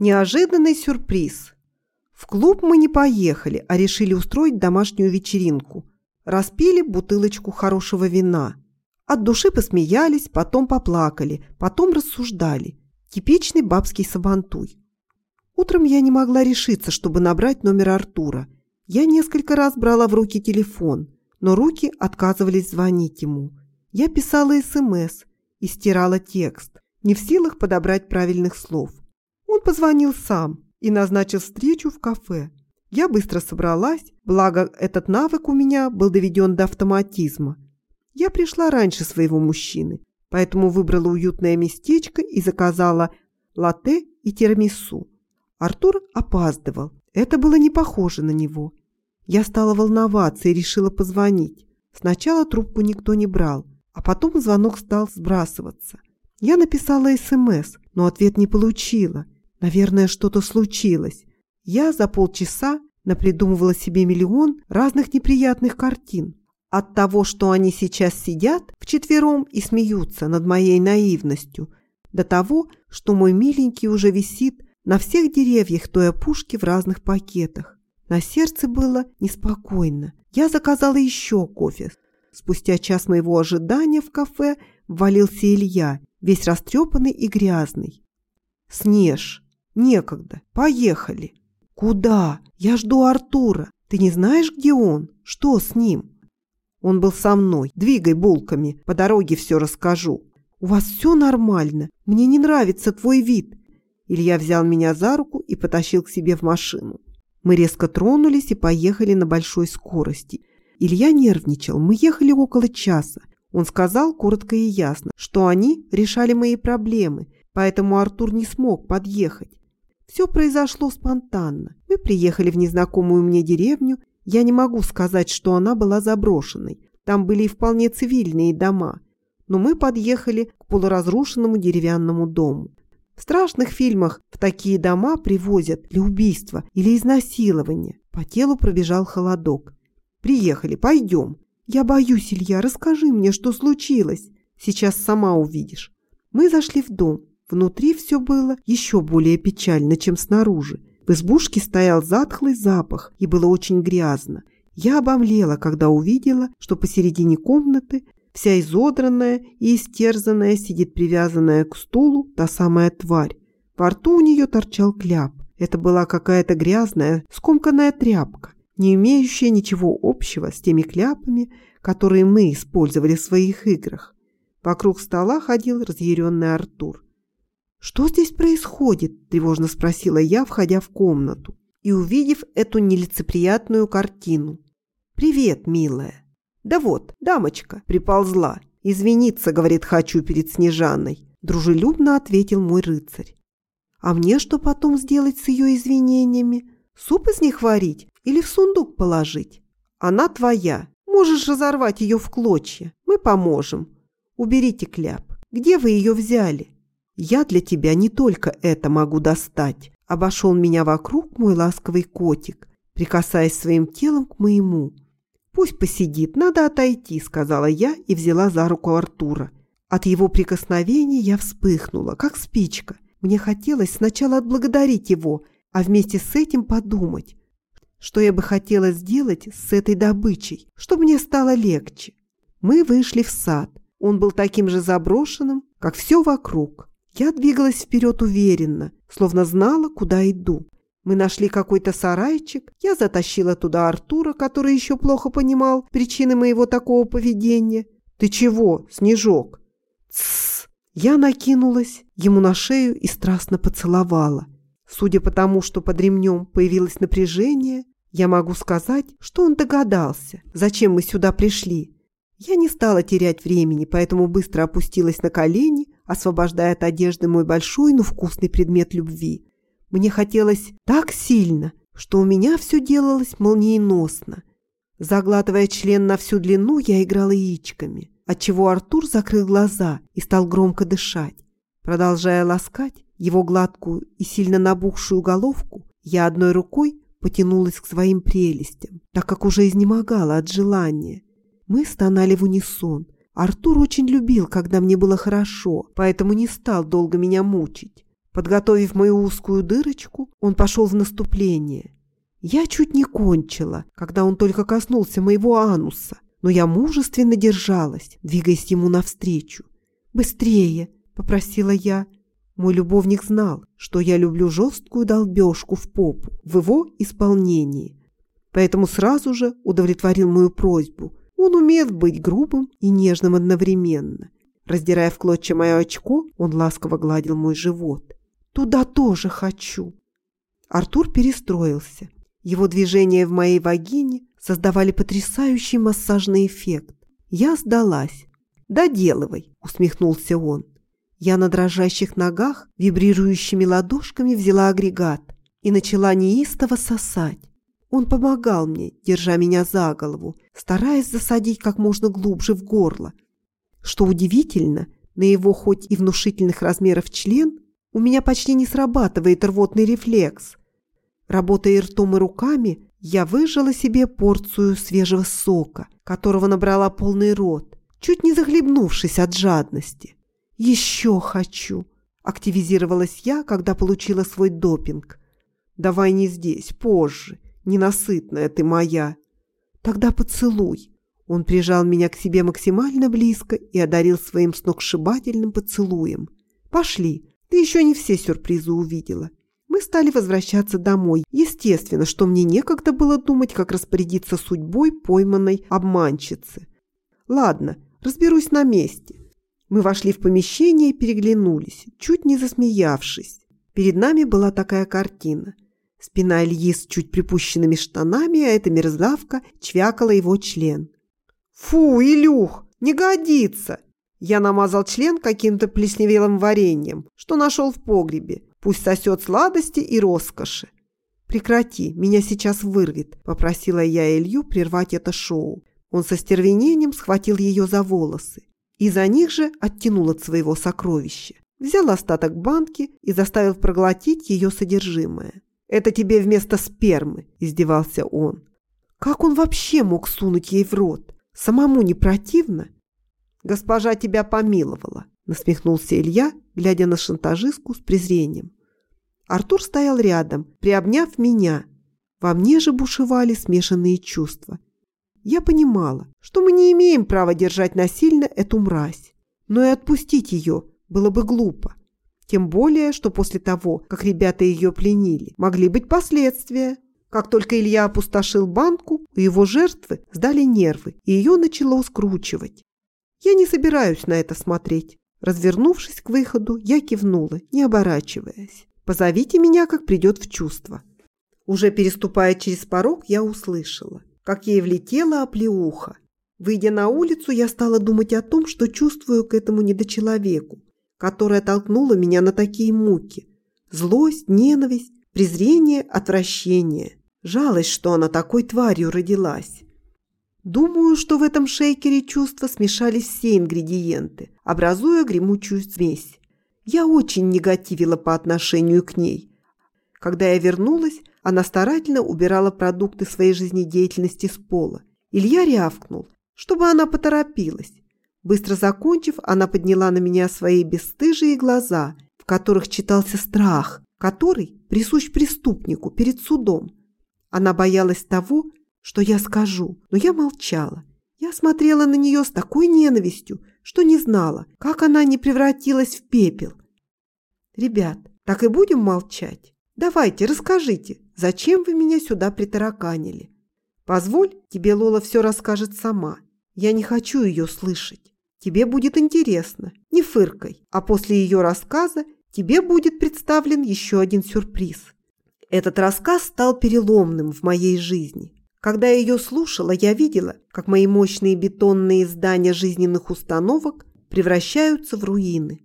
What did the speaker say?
Неожиданный сюрприз. В клуб мы не поехали, а решили устроить домашнюю вечеринку. Распили бутылочку хорошего вина. От души посмеялись, потом поплакали, потом рассуждали. Типичный бабский сабантуй. Утром я не могла решиться, чтобы набрать номер Артура. Я несколько раз брала в руки телефон, но руки отказывались звонить ему. Я писала СМС и стирала текст, не в силах подобрать правильных слов. Он позвонил сам и назначил встречу в кафе. Я быстро собралась, благо этот навык у меня был доведен до автоматизма. Я пришла раньше своего мужчины, поэтому выбрала уютное местечко и заказала латте и тирамису. Артур опаздывал. Это было не похоже на него. Я стала волноваться и решила позвонить. Сначала трубку никто не брал, а потом звонок стал сбрасываться. Я написала СМС, но ответ не получила. Наверное, что-то случилось. Я за полчаса напридумывала себе миллион разных неприятных картин. От того, что они сейчас сидят вчетвером и смеются над моей наивностью, до того, что мой миленький уже висит на всех деревьях той опушки в разных пакетах. На сердце было неспокойно. Я заказала еще кофе. Спустя час моего ожидания в кафе ввалился Илья, весь растрепанный и грязный. «Снеж, некогда, поехали». «Куда? Я жду Артура. Ты не знаешь, где он? Что с ним?» «Он был со мной. Двигай булками, по дороге все расскажу». «У вас все нормально. Мне не нравится твой вид. Илья взял меня за руку и потащил к себе в машину. Мы резко тронулись и поехали на большой скорости. Илья нервничал. Мы ехали около часа. Он сказал коротко и ясно, что они решали мои проблемы, поэтому Артур не смог подъехать. Все произошло спонтанно. Мы приехали в незнакомую мне деревню. Я не могу сказать, что она была заброшенной. Там были и вполне цивильные дома. Но мы подъехали к полуразрушенному деревянному дому. В страшных фильмах в такие дома привозят для убийства или изнасилования. По телу пробежал холодок. «Приехали, пойдем». «Я боюсь, Илья, расскажи мне, что случилось. Сейчас сама увидишь». Мы зашли в дом. Внутри все было еще более печально, чем снаружи. В избушке стоял затхлый запах и было очень грязно. Я обомлела, когда увидела, что посередине комнаты Вся изодранная и истерзанная сидит привязанная к стулу та самая тварь. Во рту у нее торчал кляп. Это была какая-то грязная, скомканная тряпка, не имеющая ничего общего с теми кляпами, которые мы использовали в своих играх. Вокруг стола ходил разъяренный Артур. «Что здесь происходит?» – тревожно спросила я, входя в комнату и увидев эту нелицеприятную картину. «Привет, милая!» «Да вот, дамочка приползла. Извиниться, говорит, хочу перед Снежаной», – дружелюбно ответил мой рыцарь. «А мне что потом сделать с ее извинениями? Суп из них варить или в сундук положить? Она твоя. Можешь разорвать ее в клочья. Мы поможем. Уберите кляп. Где вы ее взяли? Я для тебя не только это могу достать. Обошел меня вокруг мой ласковый котик, прикасаясь своим телом к моему. «Пусть посидит, надо отойти», — сказала я и взяла за руку Артура. От его прикосновения я вспыхнула, как спичка. Мне хотелось сначала отблагодарить его, а вместе с этим подумать, что я бы хотела сделать с этой добычей, чтобы мне стало легче. Мы вышли в сад. Он был таким же заброшенным, как все вокруг. Я двигалась вперед уверенно, словно знала, куда иду. Мы нашли какой-то сарайчик, я затащила туда Артура, который еще плохо понимал причины моего такого поведения. «Ты чего, Снежок?» «Тссс!» Я накинулась ему на шею и страстно поцеловала. Судя по тому, что под ремнем появилось напряжение, я могу сказать, что он догадался, зачем мы сюда пришли. Я не стала терять времени, поэтому быстро опустилась на колени, освобождая от одежды мой большой, но вкусный предмет любви. Мне хотелось так сильно, что у меня все делалось молниеносно. Заглатывая член на всю длину, я играла яичками, отчего Артур закрыл глаза и стал громко дышать. Продолжая ласкать его гладкую и сильно набухшую головку, я одной рукой потянулась к своим прелестям, так как уже изнемогала от желания. Мы стонали в унисон. Артур очень любил, когда мне было хорошо, поэтому не стал долго меня мучить. Подготовив мою узкую дырочку, он пошел в наступление. Я чуть не кончила, когда он только коснулся моего ануса, но я мужественно держалась, двигаясь ему навстречу. «Быстрее!» – попросила я. Мой любовник знал, что я люблю жесткую долбежку в попу в его исполнении, поэтому сразу же удовлетворил мою просьбу. Он умеет быть грубым и нежным одновременно. Раздирая в клочья мое очко, он ласково гладил мой живот. Туда тоже хочу. Артур перестроился. Его движения в моей вагине создавали потрясающий массажный эффект. Я сдалась. «Доделывай», — усмехнулся он. Я на дрожащих ногах, вибрирующими ладошками взяла агрегат и начала неистово сосать. Он помогал мне, держа меня за голову, стараясь засадить как можно глубже в горло. Что удивительно, на его хоть и внушительных размеров член у меня почти не срабатывает рвотный рефлекс. Работая ртом и руками, я выжила себе порцию свежего сока, которого набрала полный рот, чуть не захлебнувшись от жадности. «Еще хочу!» – активизировалась я, когда получила свой допинг. «Давай не здесь, позже. Ненасытная ты моя!» «Тогда поцелуй!» Он прижал меня к себе максимально близко и одарил своим сногсшибательным поцелуем. «Пошли, ты еще не все сюрпризы увидела. Мы стали возвращаться домой. Естественно, что мне некогда было думать, как распорядиться судьбой пойманной обманщицы. Ладно, разберусь на месте. Мы вошли в помещение и переглянулись, чуть не засмеявшись. Перед нами была такая картина. Спина Ильи с чуть припущенными штанами, а эта мерзавка чвякала его член. «Фу, Илюх, не годится!» Я намазал член каким-то плесневелым вареньем, что нашел в погребе. Пусть сосет сладости и роскоши. «Прекрати, меня сейчас вырвет», – попросила я Илью прервать это шоу. Он со стервенением схватил ее за волосы и за них же оттянул от своего сокровища. Взял остаток банки и заставил проглотить ее содержимое. «Это тебе вместо спермы», – издевался он. Как он вообще мог сунуть ей в рот? Самому не противно? «Госпожа тебя помиловала», – насмехнулся Илья, глядя на шантажистку с презрением. Артур стоял рядом, приобняв меня. Во мне же бушевали смешанные чувства. Я понимала, что мы не имеем права держать насильно эту мразь, но и отпустить ее было бы глупо. Тем более, что после того, как ребята ее пленили, могли быть последствия. Как только Илья опустошил банку, у его жертвы сдали нервы, и ее начало скручивать. Я не собираюсь на это смотреть. Развернувшись к выходу, я кивнула, не оборачиваясь. «Позовите меня, как придет в чувство». Уже переступая через порог, я услышала, как ей влетела оплеуха. Выйдя на улицу, я стала думать о том, что чувствую к этому недочеловеку, которая толкнула меня на такие муки. Злость, ненависть, презрение, отвращение. Жалость, что она такой тварью родилась. Думаю, что в этом шейкере чувства смешались все ингредиенты, образуя гремучую смесь. Я очень негативила по отношению к ней. Когда я вернулась, она старательно убирала продукты своей жизнедеятельности с пола. Илья рявкнул, чтобы она поторопилась. Быстро закончив, она подняла на меня свои бесстыжие глаза, в которых читался страх, который присущ преступнику перед судом. Она боялась того, что я скажу, но я молчала. Я смотрела на нее с такой ненавистью, что не знала, как она не превратилась в пепел. «Ребят, так и будем молчать? Давайте, расскажите, зачем вы меня сюда притараканили? Позволь, тебе Лола все расскажет сама. Я не хочу ее слышать. Тебе будет интересно, не фыркой, а после ее рассказа тебе будет представлен еще один сюрприз. Этот рассказ стал переломным в моей жизни. Когда я ее слушала, я видела, как мои мощные бетонные здания жизненных установок превращаются в руины.